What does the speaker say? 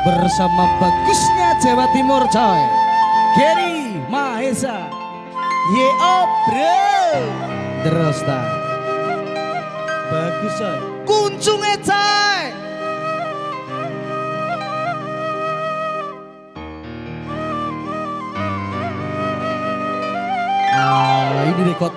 bersama bagusnya Jawa Timur coy. Gary Mahesa. Ye bro Terus ta. Bagus coy. Kuncungnya coy. Ah, ini rekod